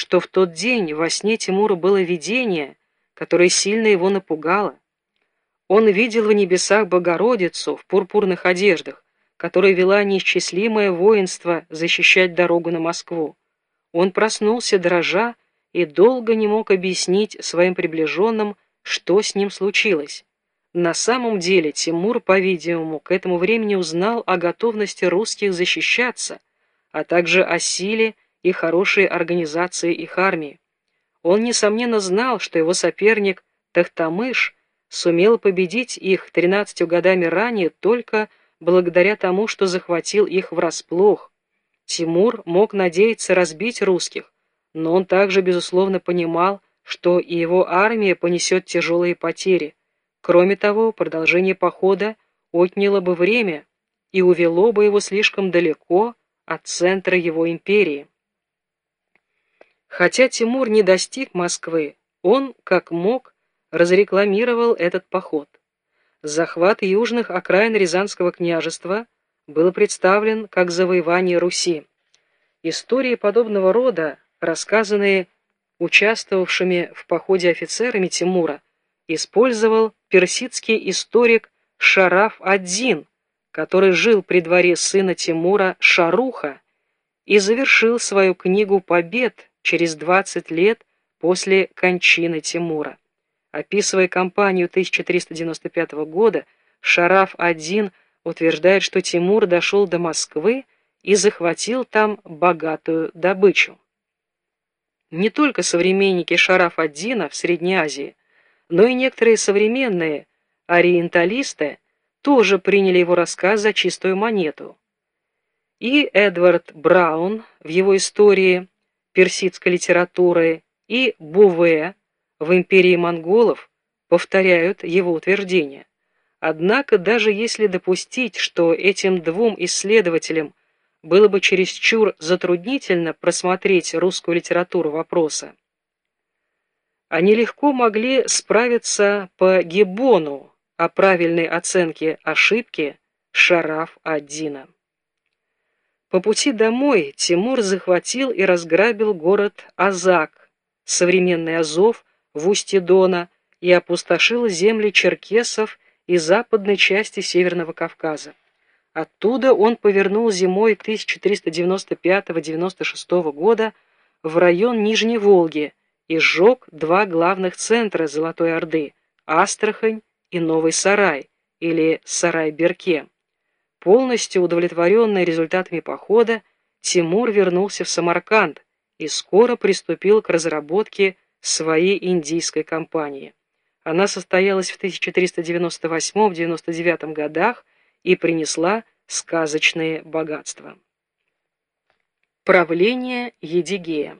что в тот день во сне Тимура было видение, которое сильно его напугало. Он видел в небесах Богородицу в пурпурных одеждах, которая вела неисчислимое воинство защищать дорогу на Москву. Он проснулся дрожа и долго не мог объяснить своим приближенным, что с ним случилось. На самом деле Тимур, по-видимому, к этому времени узнал о готовности русских защищаться, а также о силе и хорошей организации их армии. Он, несомненно, знал, что его соперник Тахтамыш сумел победить их 13 годами ранее только благодаря тому, что захватил их врасплох. Тимур мог надеяться разбить русских, но он также, безусловно, понимал, что и его армия понесет тяжелые потери. Кроме того, продолжение похода отняло бы время и увело бы его слишком далеко от центра его империи. Хотя Тимур не достиг Москвы, он, как мог, разрекламировал этот поход. Захват южных окраин Рязанского княжества был представлен как завоевание Руси. Истории подобного рода, рассказанные участвовавшими в походе офицерами Тимура, использовал персидский историк Шараф-ад-Дин, который жил при дворе сына Тимура Шаруха и завершил свою книгу «Побед» через 20 лет после кончины Тимура. Описывая кампанию 1395 года, Шараф-1 утверждает, что Тимур дошел до Москвы и захватил там богатую добычу. Не только современники Шараф-1 в Средней Азии, но и некоторые современные ориенталисты тоже приняли его рассказ за чистую монету. И Эдвард Браун в его истории персидской литературы и Буве в империи монголов повторяют его утверждения. Однако даже если допустить, что этим двум исследователям было бы чересчур затруднительно просмотреть русскую литературу вопроса, они легко могли справиться по Гибону о правильной оценке ошибки Шараф-Аддина. По пути домой Тимур захватил и разграбил город Азак, современный Азов, в устье Дона и опустошил земли черкесов и западной части Северного Кавказа. Оттуда он повернул зимой 1395-96 года в район Нижней Волги и сжег два главных центра Золотой Орды – Астрахань и Новый Сарай, или Сарай-Берке. Полностью удовлетворенный результатами похода, Тимур вернулся в Самарканд и скоро приступил к разработке своей индийской кампании. Она состоялась в 1398-99 годах и принесла сказочные богатства. Правление Едигея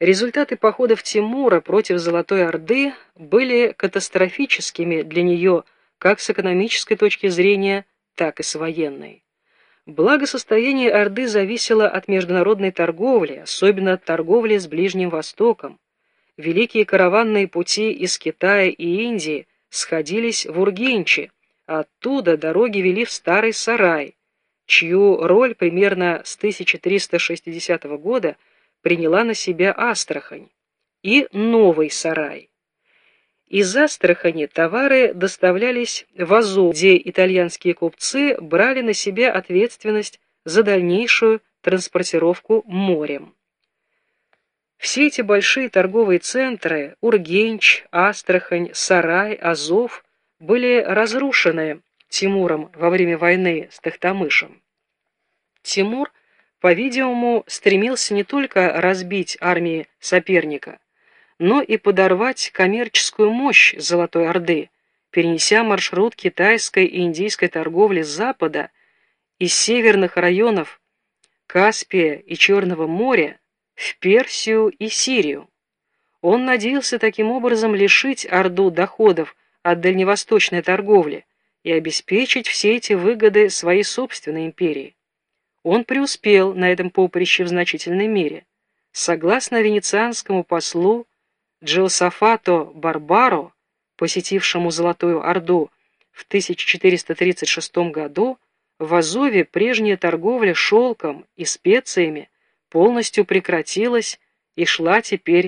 Результаты походов Тимура против Золотой Орды были катастрофическими для нее как с экономической точки зрения, так и с военной. Благосостояние Орды зависело от международной торговли, особенно от торговли с Ближним Востоком. Великие караванные пути из Китая и Индии сходились в Ургенче, а оттуда дороги вели в Старый Сарай, чью роль примерно с 1360 года приняла на себя Астрахань, и Новый Сарай. Из Астрахани товары доставлялись в Азов, где итальянские купцы брали на себя ответственность за дальнейшую транспортировку морем. Все эти большие торговые центры – Ургенч, Астрахань, Сарай, Азов – были разрушены Тимуром во время войны с Тахтамышем. Тимур, по-видимому, стремился не только разбить армии соперника, но и подорвать коммерческую мощь Золотой Орды, перенеся маршрут китайской и индийской торговли с запада из северных районов Каспия и Черного моря в Персию и Сирию. Он надеялся таким образом лишить Орду доходов от дальневосточной торговли и обеспечить все эти выгоды своей собственной империи. Он преуспел на этом поприще в значительной мере. Согласно венецианскому послу Джиосафато Барбаро, посетившему Золотую Орду в 1436 году, в Азове прежняя торговля шелком и специями полностью прекратилась и шла теперь